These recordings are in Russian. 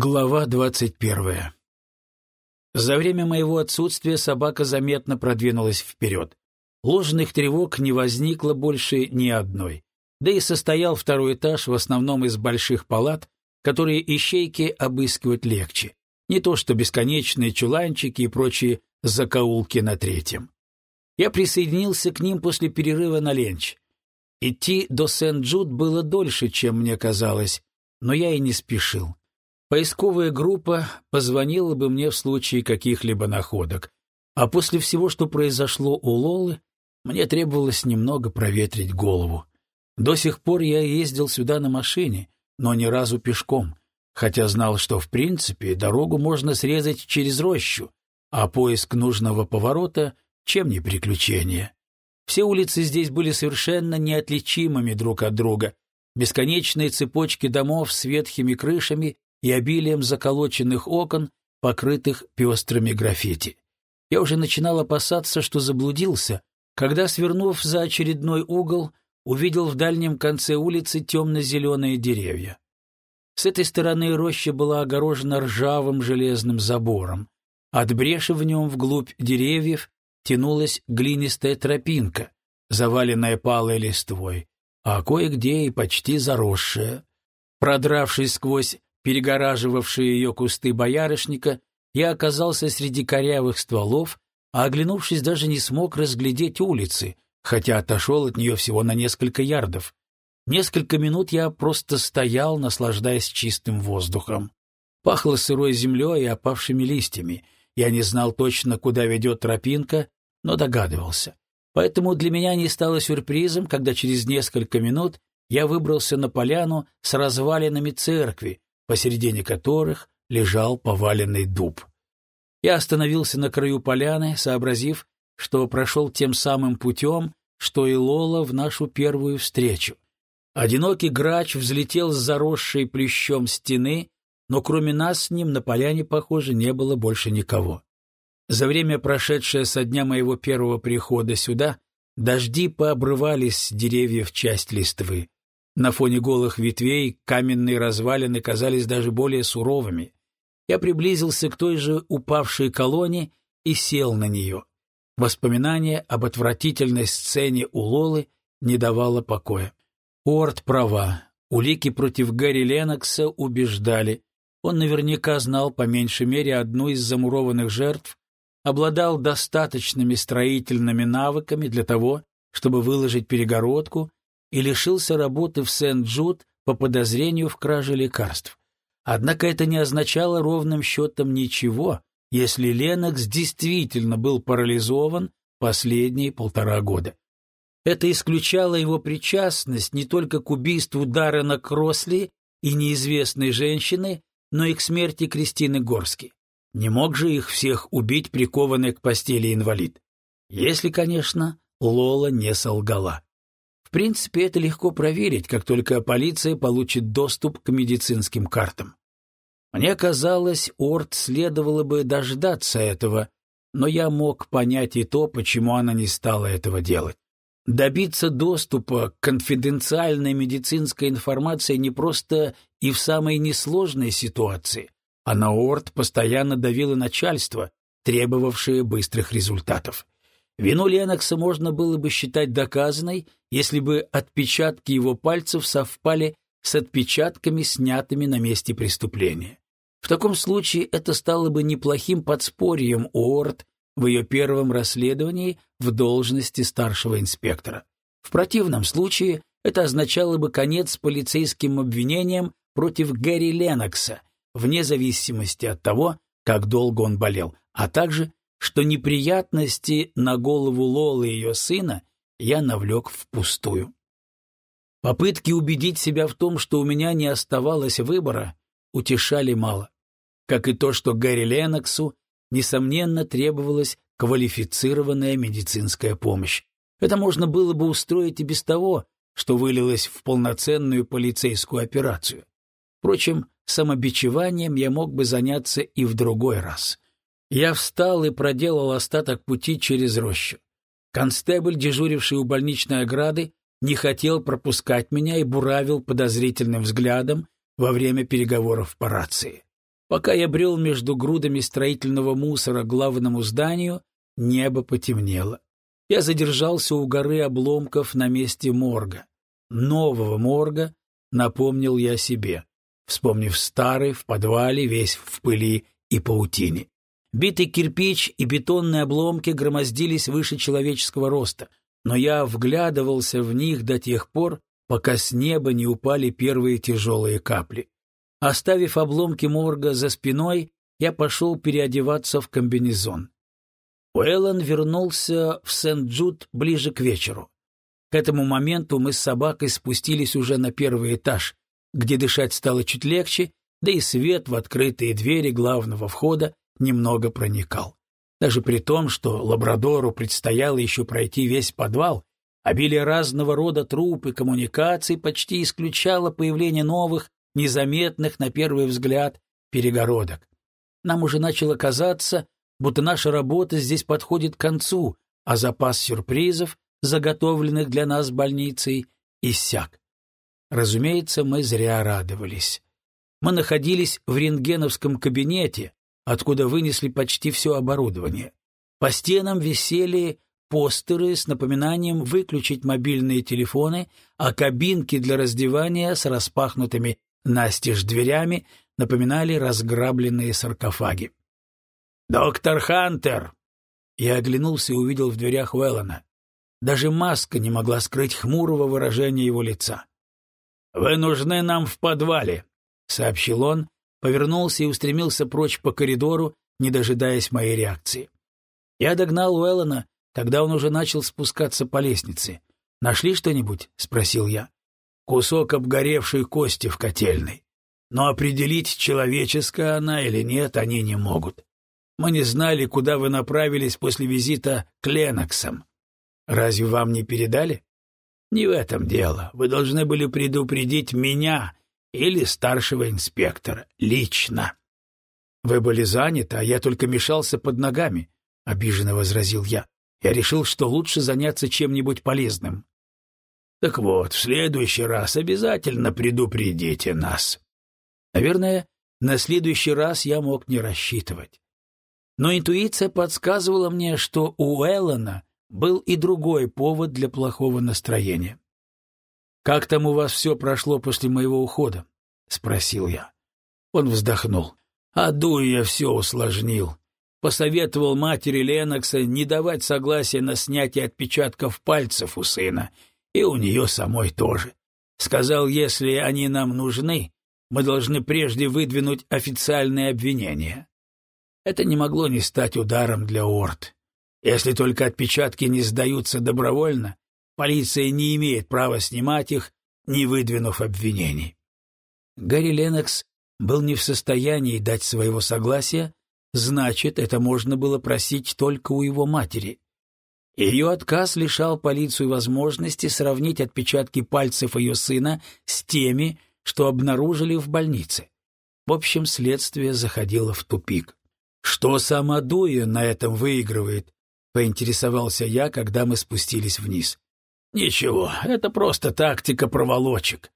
Глава двадцать первая. За время моего отсутствия собака заметно продвинулась вперед. Ложных тревог не возникло больше ни одной. Да и состоял второй этаж в основном из больших палат, которые ищейки обыскивать легче. Не то что бесконечные чуланчики и прочие закоулки на третьем. Я присоединился к ним после перерыва на ленч. Идти до Сент-Джуд было дольше, чем мне казалось, но я и не спешил. Поисковая группа позвонила бы мне в случае каких-либо находок, а после всего, что произошло у Лолы, мне требовалось немного проветрить голову. До сих пор я ездил сюда на машине, но ни разу пешком, хотя знал, что в принципе дорогу можно срезать через рощу, а поиск нужного поворота чем не приключение. Все улицы здесь были совершенно неотличимыми друг от друга, бесконечные цепочки домов с ветхими крышами и обилием заколоченных окон, покрытых пестрыми граффити. Я уже начинал опасаться, что заблудился, когда, свернув за очередной угол, увидел в дальнем конце улицы темно-зеленые деревья. С этой стороны роща была огорожена ржавым железным забором. От бреши в нем вглубь деревьев тянулась глинистая тропинка, заваленная палой листвой, а кое-где и почти заросшая. Продравшись сквозь перегораживавшие ее кусты боярышника, я оказался среди корявых стволов, а, оглянувшись, даже не смог разглядеть улицы, хотя отошел от нее всего на несколько ярдов. Несколько минут я просто стоял, наслаждаясь чистым воздухом. Пахло сырой землей и опавшими листьями. Я не знал точно, куда ведет тропинка, но догадывался. Поэтому для меня не стало сюрпризом, когда через несколько минут я выбрался на поляну с развалинами церкви, посередине которых лежал поваленный дуб. Я остановился на краю поляны, сообразив, что прошел тем самым путем, что и Лола в нашу первую встречу. Одинокий грач взлетел с заросшей плющом стены, но кроме нас с ним на поляне, похоже, не было больше никого. За время, прошедшее со дня моего первого прихода сюда, дожди пообрывались с деревьев часть листвы. На фоне голых ветвей каменные развалины казались даже более суровыми. Я приблизился к той же упавшей колонне и сел на нее. Воспоминание об отвратительной сцене у Лолы не давало покоя. Уорд права. Улики против Гарри Ленокса убеждали. Он наверняка знал по меньшей мере одну из замурованных жертв, обладал достаточными строительными навыками для того, чтобы выложить перегородку и лишился работы в Сент-Джуд по подозрению в краже лекарств. Однако это не означало ровным счетом ничего, если Ленокс действительно был парализован последние полтора года. Это исключало его причастность не только к убийству Даррена Кросли и неизвестной женщины, но и к смерти Кристины Горски. Не мог же их всех убить прикованный к постели инвалид. Если, конечно, Лола не солгала. В принципе, это легко проверить, как только полиция получит доступ к медицинским картам. Мне казалось, Орд следовало бы дождаться этого, но я мог понять и то, почему она не стала этого делать. Добиться доступа к конфиденциальной медицинской информации не просто и в самой несложной ситуации, а на Орд постоянно давило начальство, требовавшее быстрых результатов. Вину Ленокса можно было бы считать доказанной, если бы отпечатки его пальцев совпали с отпечатками, снятыми на месте преступления. В таком случае это стало бы неплохим подспорьем Уорд в ее первом расследовании в должности старшего инспектора. В противном случае это означало бы конец полицейским обвинениям против Гэри Ленокса, вне зависимости от того, как долго он болел, а также что неприятности на голову Лолы и ее сына я навлек впустую. Попытки убедить себя в том, что у меня не оставалось выбора, утешали мало. Как и то, что Гарри Леноксу, несомненно, требовалась квалифицированная медицинская помощь. Это можно было бы устроить и без того, что вылилось в полноценную полицейскую операцию. Впрочем, самобичеванием я мог бы заняться и в другой раз. Я встал и проделал остаток пути через рощу. Констебль, дежуривший у больничной ограды, не хотел пропускать меня и буравил подозрительным взглядом во время переговоров по рации. Пока я брел между грудами строительного мусора к главному зданию, небо потемнело. Я задержался у горы обломков на месте морга. Нового морга напомнил я себе, вспомнив старый в подвале, весь в пыли и паутине. Битый кирпич и бетонные обломки громоздились выше человеческого роста, но я вглядывался в них до тех пор, пока с неба не упали первые тяжелые капли. Оставив обломки морга за спиной, я пошел переодеваться в комбинезон. Уэллон вернулся в Сент-Джуд ближе к вечеру. К этому моменту мы с собакой спустились уже на первый этаж, где дышать стало чуть легче, да и свет в открытые двери главного входа немного проникал. Даже при том, что лабрадору предстояло еще пройти весь подвал, обилие разного рода труп и коммуникаций почти исключало появление новых, незаметных на первый взгляд, перегородок. Нам уже начало казаться, будто наша работа здесь подходит к концу, а запас сюрпризов, заготовленных для нас больницей, иссяк. Разумеется, мы зря радовались. Мы находились в рентгеновском кабинете, откуда вынесли почти все оборудование. По стенам висели постеры с напоминанием выключить мобильные телефоны, а кабинки для раздевания с распахнутыми настежь дверями напоминали разграбленные саркофаги. «Доктор Хантер!» Я оглянулся и увидел в дверях Уэллона. Даже маска не могла скрыть хмурого выражения его лица. «Вы нужны нам в подвале», — сообщил он, повернулся и устремился прочь по коридору, не дожидаясь моей реакции. Я догнал Уэллона, когда он уже начал спускаться по лестнице. «Нашли что-нибудь?» — спросил я. «Кусок обгоревшей кости в котельной. Но определить, человеческая она или нет, они не могут. Мы не знали, куда вы направились после визита к Леноксам. Разве вам не передали? Не в этом дело. Вы должны были предупредить меня или старшего инспектора лично. Вы были заняты, а я только мешался под ногами, обиженно возразил я. Я решил, что лучше заняться чем-нибудь полезным. Так вот, в следующий раз обязательно предупредите нас. Наверное, на следующий раз я мог не рассчитывать. Но интуиция подсказывала мне, что у Эллона был и другой повод для плохого настроения. «Как там у вас все прошло после моего ухода?» — спросил я. Он вздохнул. «А я все усложнил. Посоветовал матери Ленокса не давать согласия на снятие отпечатков пальцев у сына, и у нее самой тоже. Сказал, если они нам нужны, мы должны прежде выдвинуть официальные обвинения. Это не могло не стать ударом для Орд. Если только отпечатки не сдаются добровольно, полиция не имеет права снимать их, не выдвинув обвинений. Гарри Ленокс был не в состоянии дать своего согласия, значит, это можно было просить только у его матери. Ее отказ лишал полицию возможности сравнить отпечатки пальцев ее сына с теми, что обнаружили в больнице. В общем, следствие заходило в тупик. Что сама Дуя на этом выигрывает, — поинтересовался я, когда мы спустились вниз. «Ничего, это просто тактика проволочек».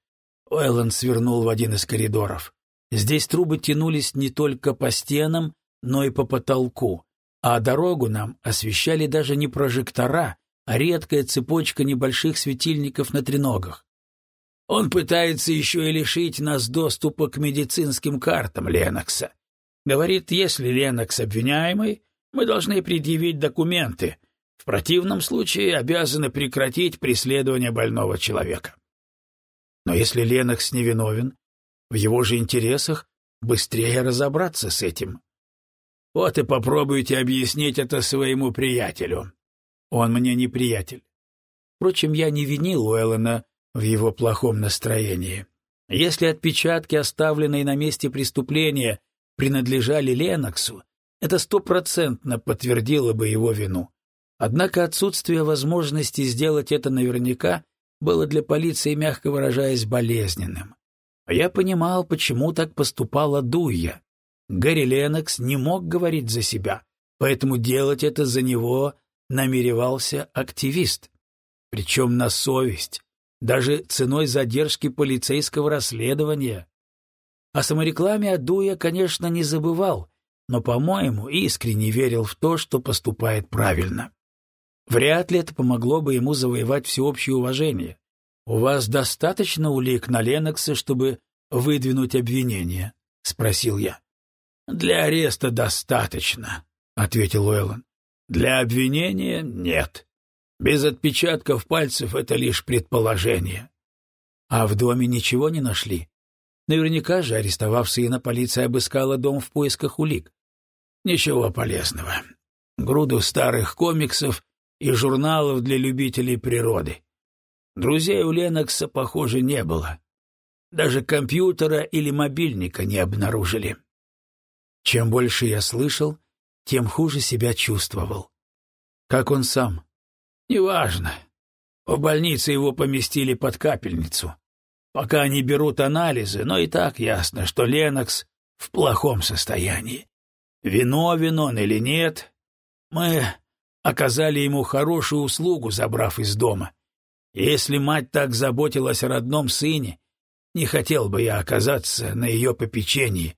Уэллон свернул в один из коридоров. Здесь трубы тянулись не только по стенам, но и по потолку, а дорогу нам освещали даже не прожектора, а редкая цепочка небольших светильников на треногах. Он пытается еще и лишить нас доступа к медицинским картам Ленокса. Говорит, если Ленокс обвиняемый, мы должны предъявить документы. В противном случае обязаны прекратить преследование больного человека. Но если Ленокс невиновен, в его же интересах быстрее разобраться с этим. Вот и попробуйте объяснить это своему приятелю. Он мне не приятель. Впрочем, я не винил Уэллона в его плохом настроении. Если отпечатки, оставленные на месте преступления, принадлежали Леноксу, это стопроцентно подтвердило бы его вину. Однако отсутствие возможности сделать это наверняка было для полиции, мягко выражаясь, болезненным. Я понимал, почему так поступала Дуя. Гэри Ленокс не мог говорить за себя, поэтому делать это за него намеревался активист. Причем на совесть, даже ценой задержки полицейского расследования. О саморекламе Аду я, конечно, не забывал, но, по-моему, искренне верил в то, что поступает правильно. Вряд ли это помогло бы ему завоевать всеобщее уважение. «У вас достаточно улик на Ленокса, чтобы выдвинуть обвинение?» — спросил я. «Для ареста достаточно», — ответил Уэллон. «Для обвинения нет. Без отпечатков пальцев это лишь предположение». «А в доме ничего не нашли?» Наверняка же, арестовав сына, полиция обыскала дом в поисках улик. Ничего полезного. Груду старых комиксов и журналов для любителей природы. Друзей у Ленокса, похоже, не было. Даже компьютера или мобильника не обнаружили. Чем больше я слышал, тем хуже себя чувствовал. Как он сам? Неважно. В больнице его поместили под капельницу. Пока они берут анализы, но и так ясно, что Ленокс в плохом состоянии. Виновен он или нет, мы оказали ему хорошую услугу, забрав из дома. Если мать так заботилась о родном сыне, не хотел бы я оказаться на ее попечении,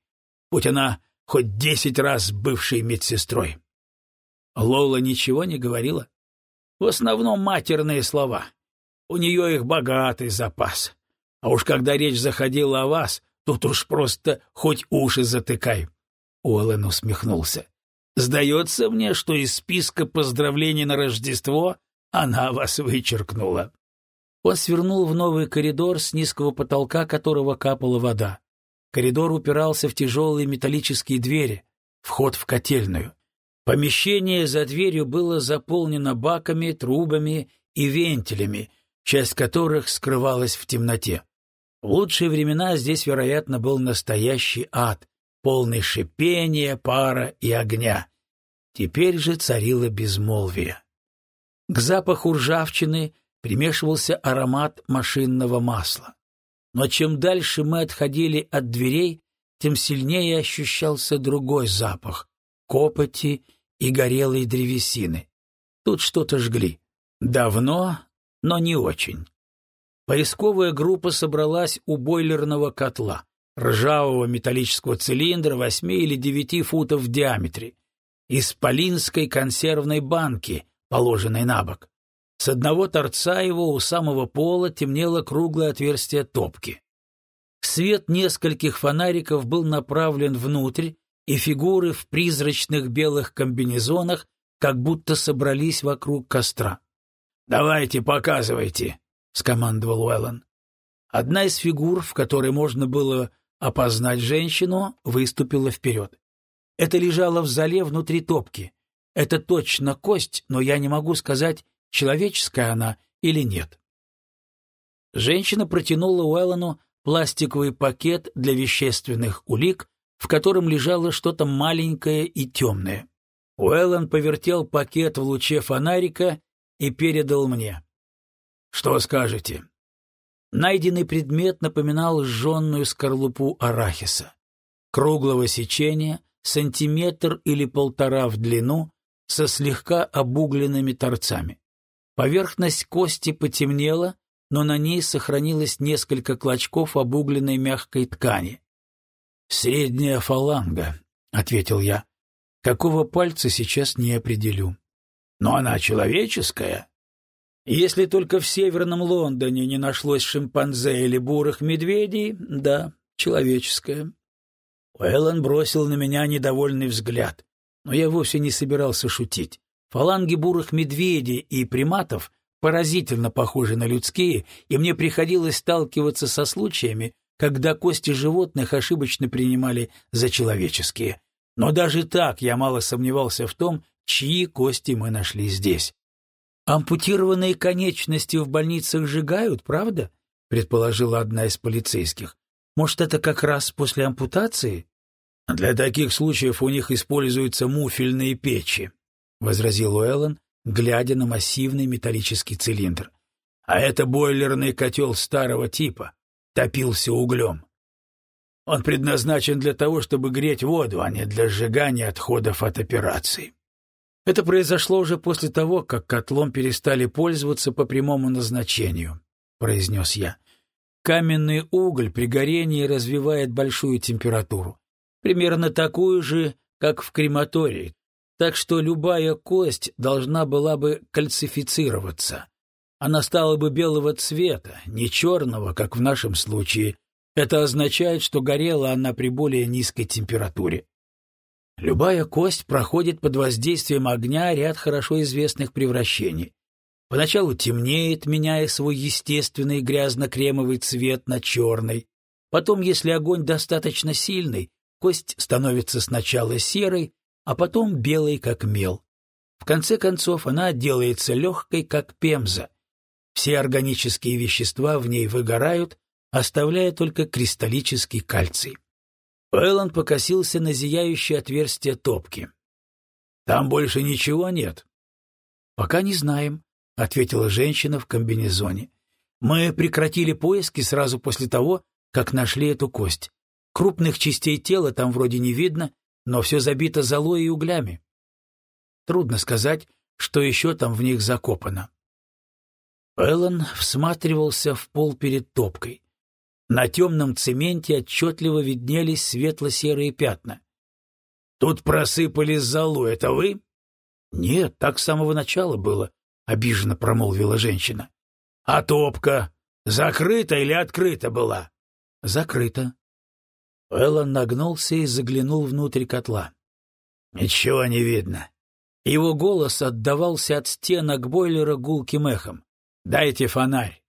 будь она хоть десять раз бывшей медсестрой. Лола ничего не говорила. В основном матерные слова. У нее их богатый запас. А уж когда речь заходила о вас, тут уж просто хоть уши затыкай. Уоллен усмехнулся. Сдается мне, что из списка поздравлений на Рождество она вас вычеркнула. Он свернул в новый коридор, с низкого потолка которого капала вода. Коридор упирался в тяжелые металлические двери, вход в котельную. Помещение за дверью было заполнено баками, трубами и вентилями, часть которых скрывалась в темноте. В лучшие времена здесь, вероятно, был настоящий ад, полный шипения, пара и огня. Теперь же царило безмолвие. К запаху ржавчины примешивался аромат машинного масла. Но чем дальше мы отходили от дверей, тем сильнее ощущался другой запах — копоти и горелой древесины. Тут что-то жгли. Давно, но не очень. Поисковая группа собралась у бойлерного котла, ржавого металлического цилиндра восьми или девяти футов в диаметре, из полинской консервной банки, положенной на бок. С одного торца его у самого пола темнело круглое отверстие топки. Свет нескольких фонариков был направлен внутрь, и фигуры в призрачных белых комбинезонах как будто собрались вокруг костра. «Давайте, показывайте», — скомандовал Уэллон. Одна из фигур, в которой можно было опознать женщину, выступила вперед. Это лежало в зале внутри топки. Это точно кость, но я не могу сказать, человеческая она или нет. Женщина протянула Уэллону пластиковый пакет для вещественных улик, в котором лежало что-то маленькое и темное. Уэллон повертел пакет в луче фонарика и передал мне. Что скажете? Найденный предмет напоминал сжженную скорлупу арахиса. Круглого сечения, сантиметр или полтора в длину, со слегка обугленными торцами. Поверхность кости потемнела, но на ней сохранилось несколько клочков обугленной мягкой ткани. «Средняя фаланга», — ответил я. «Какого пальца сейчас не определю». «Но она человеческая», если только в Северном Лондоне не нашлось шимпанзе или бурых медведей, да, человеческое. Уэллон бросил на меня недовольный взгляд, но я вовсе не собирался шутить. Фаланги бурых медведей и приматов поразительно похожи на людские, и мне приходилось сталкиваться со случаями, когда кости животных ошибочно принимали за человеческие. Но даже так я мало сомневался в том, чьи кости мы нашли здесь. Ампутированные конечности в больницах сжигают, правда? предположила одна из полицейских. Может, это как раз после ампутации? Для таких случаев у них используются муфельные печи, возразил Уэллон, глядя на массивный металлический цилиндр. А это бойлерный котел старого типа, топился углем. Он предназначен для того, чтобы греть воду, а не для сжигания отходов от операции. Это произошло уже после того, как котлом перестали пользоваться по прямому назначению, произнес я. Каменный уголь при горении развивает большую температуру, примерно такую же, как в крематории, так что любая кость должна была бы кальцифицироваться. Она стала бы белого цвета, не черного, как в нашем случае. Это означает, что горела она при более низкой температуре. Любая кость проходит под воздействием огня ряд хорошо известных превращений. Поначалу темнеет, меняя свой естественный грязно-кремовый цвет на черный. Потом, если огонь достаточно сильный, кость становится сначала серой, а потом белой, как мел. В конце концов, она делается легкой, как пемза. Все органические вещества в ней выгорают, оставляя только кристаллический кальций. Эллен покосился на зияющее отверстие топки. «Там больше ничего нет?» «Пока не знаем», — ответила женщина в комбинезоне. «Мы прекратили поиски сразу после того, как нашли эту кость. Крупных частей тела там вроде не видно, но все забито золой и углями. Трудно сказать, что еще там в них закопано». Эллен всматривался в пол перед топкой. На темном цементе отчетливо виднелись светло-серые пятна. «Тут просыпали золу, это вы?» «Нет, так с самого начала было», — обиженно промолвила женщина. «А топка закрыта или открыта была?» «Закрыта». Эллен нагнулся и заглянул внутрь котла. «Ничего не видно». Его голос отдавался от стенок бойлера гулким эхом. «Дайте фонарь».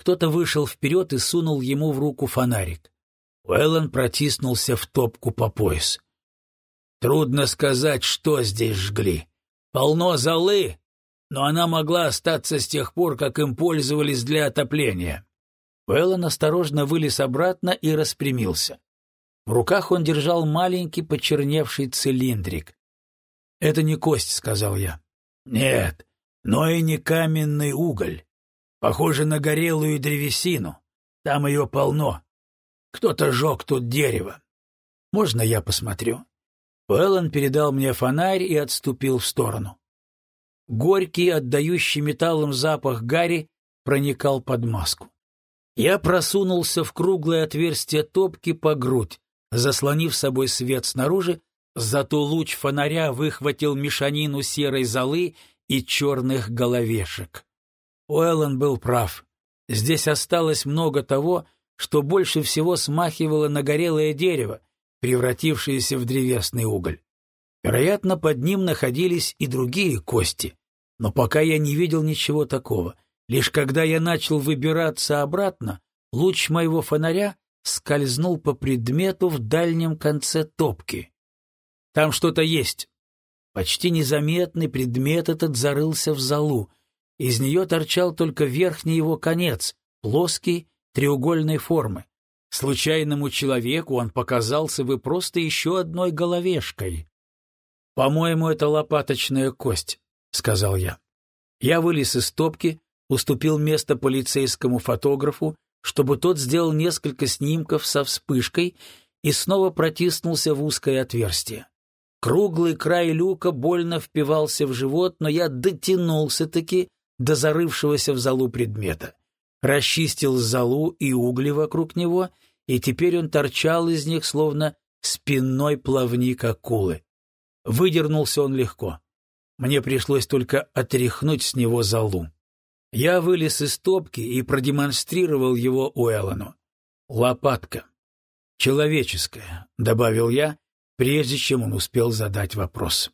Кто-то вышел вперед и сунул ему в руку фонарик. Уэллон протиснулся в топку по пояс. Трудно сказать, что здесь жгли. Полно золы, но она могла остаться с тех пор, как им пользовались для отопления. Уэллон осторожно вылез обратно и распрямился. В руках он держал маленький почерневший цилиндрик. «Это не кость», — сказал я. «Нет, но и не каменный уголь. Похоже на горелую древесину. Там ее полно. Кто-то жег тут дерево. Можно я посмотрю?» Уэллон передал мне фонарь и отступил в сторону. Горький, отдающий металлом запах гари, проникал под маску. Я просунулся в круглое отверстие топки по грудь, заслонив собой свет снаружи, зато луч фонаря выхватил мешанину серой золы и черных головешек. Уэллон был прав. Здесь осталось много того, что больше всего смахивало на горелое дерево, превратившееся в древесный уголь. Вероятно, под ним находились и другие кости, но пока я не видел ничего такого. Лишь когда я начал выбираться обратно, луч моего фонаря скользнул по предмету в дальнем конце топки. Там что-то есть. Почти незаметный предмет этот зарылся в залу, из нее торчал только верхний его конец, плоский, треугольной формы. Случайному человеку он показался бы просто еще одной головешкой. «По-моему, это лопаточная кость», — сказал я. Я вылез из топки, уступил место полицейскому фотографу, чтобы тот сделал несколько снимков со вспышкой и снова протиснулся в узкое отверстие. Круглый край люка больно впивался в живот, но я дотянулся-таки до зарывшегося в залу предмета. Расчистил залу и угли вокруг него, и теперь он торчал из них, словно спинной плавник акулы. Выдернулся он легко. Мне пришлось только отряхнуть с него залу. Я вылез из топки и продемонстрировал его Уэллону. «Лопатка. Человеческая», — добавил я, прежде чем он успел задать вопрос.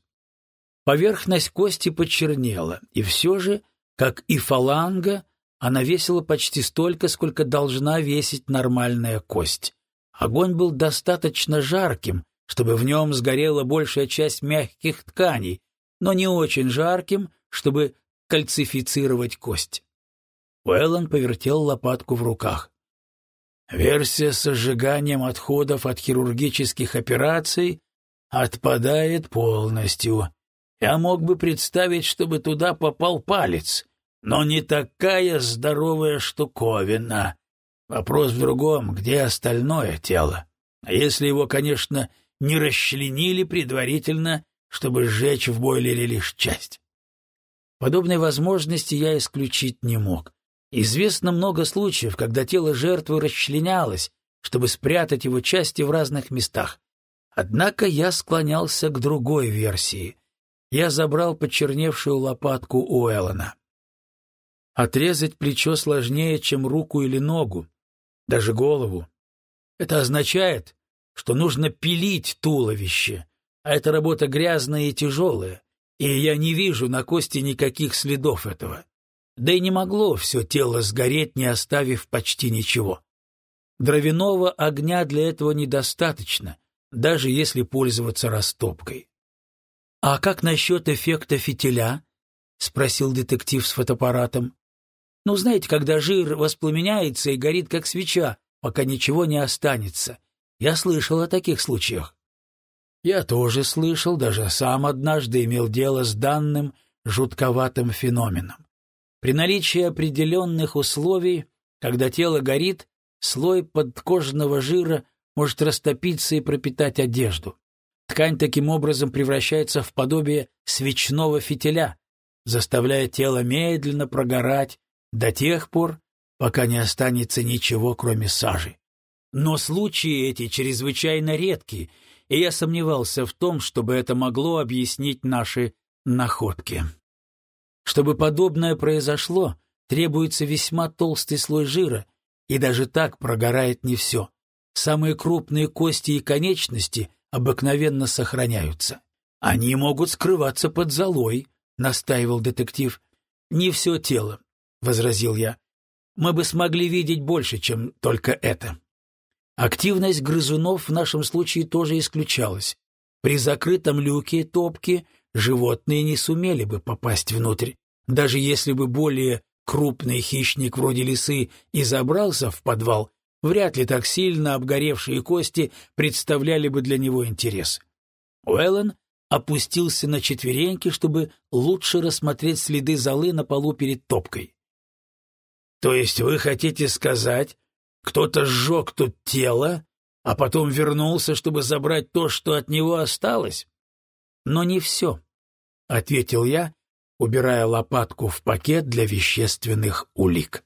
Поверхность кости почернела, и все же как и фаланга, она весила почти столько, сколько должна весить нормальная кость. Огонь был достаточно жарким, чтобы в нем сгорела большая часть мягких тканей, но не очень жарким, чтобы кальцифицировать кость. Уэллон повертел лопатку в руках. Версия с сжиганием отходов от хирургических операций отпадает полностью. Я мог бы представить, чтобы туда попал палец, но не такая здоровая штуковина. Вопрос в другом, где остальное тело? А если его, конечно, не расчленили предварительно, чтобы сжечь в бойлере лишь часть? Подобной возможности я исключить не мог. Известно много случаев, когда тело жертвы расчленялось, чтобы спрятать его части в разных местах. Однако я склонялся к другой версии. Я забрал почерневшую лопатку у Эллона. Отрезать плечо сложнее, чем руку или ногу, даже голову. Это означает, что нужно пилить туловище, а эта работа грязная и тяжелая, и я не вижу на кости никаких следов этого. Да и не могло все тело сгореть, не оставив почти ничего. Дровяного огня для этого недостаточно, даже если пользоваться растопкой. «А как насчет эффекта фитиля?» — спросил детектив с фотоаппаратом. «Ну, знаете, когда жир воспламеняется и горит, как свеча, пока ничего не останется. Я слышал о таких случаях». Я тоже слышал, даже сам однажды имел дело с данным жутковатым феноменом. При наличии определенных условий, когда тело горит, слой подкожного жира может растопиться и пропитать одежду. Ткань таким образом превращается в подобие свечного фитиля, заставляя тело медленно прогорать до тех пор, пока не останется ничего, кроме сажи. Но случаи эти чрезвычайно редки, и я сомневался в том, чтобы это могло объяснить наши находки. Чтобы подобное произошло, требуется весьма толстый слой жира, и даже так прогорает не все. Самые крупные кости и конечности обыкновенно сохраняются. Они могут скрываться под золой, настаивал детектив. Не все тело, возразил я. Мы бы смогли видеть больше, чем только это. Активность грызунов в нашем случае тоже исключалась. При закрытом люке топки животные не сумели бы попасть внутрь. Даже если бы более крупный хищник вроде лисы и забрался в подвал, вряд ли так сильно обгоревшие кости представляли бы для него интерес. Уэллен опустился на четвереньки, чтобы лучше рассмотреть следы золы на полу перед топкой. «То есть вы хотите сказать, кто-то сжег тут тело, а потом вернулся, чтобы забрать то, что от него осталось?» «Но не все», — ответил я, убирая лопатку в пакет для вещественных улик.